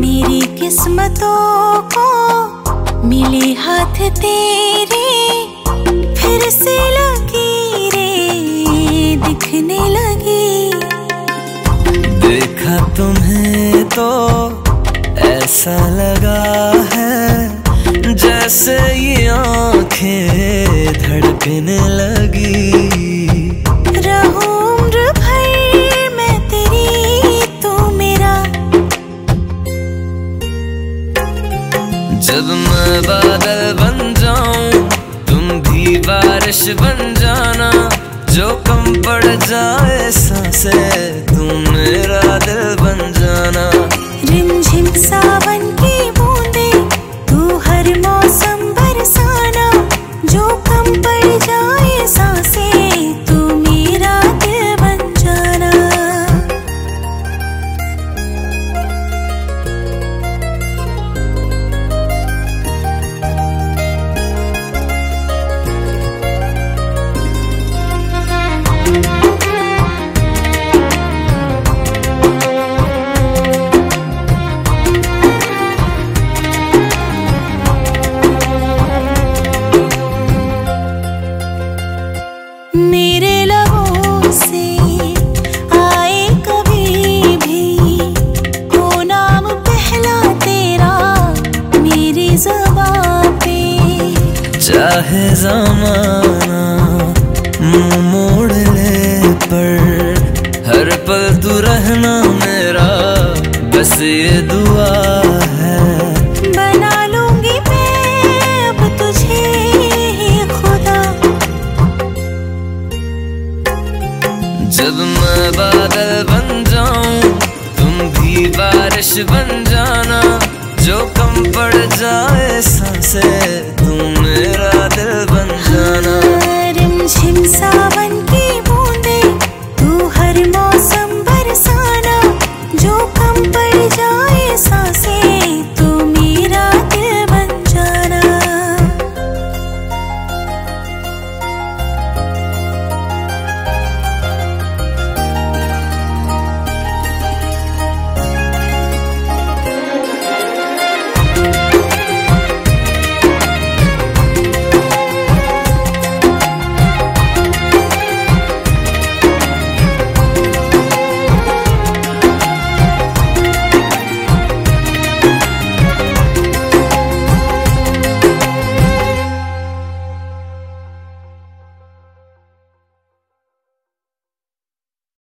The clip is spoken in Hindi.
रातों को मिले हाथ तेरे, फिर से लगी रे, दिखने लगी। देखा तुम्हें तो ऐसा लगा है, जैसे ये आँखें धड़कने लगी। जब मैं बादल बन जाऊँ, तुम भी बारिश बन जाना। जो कम पड़ जाए साँसें, तुम मेरा दिल बन जाना। चाहे जमाना मुँह मोड़ ले पर। हर पल तू रहना मेरा बस ये दुआ है। बना लूँगी मैं अब तुझे ही खुदा। जब मैं बादल बन जाऊँ तुम भी बारिश बन जो कम पड़ जाए सबसे तू मेरा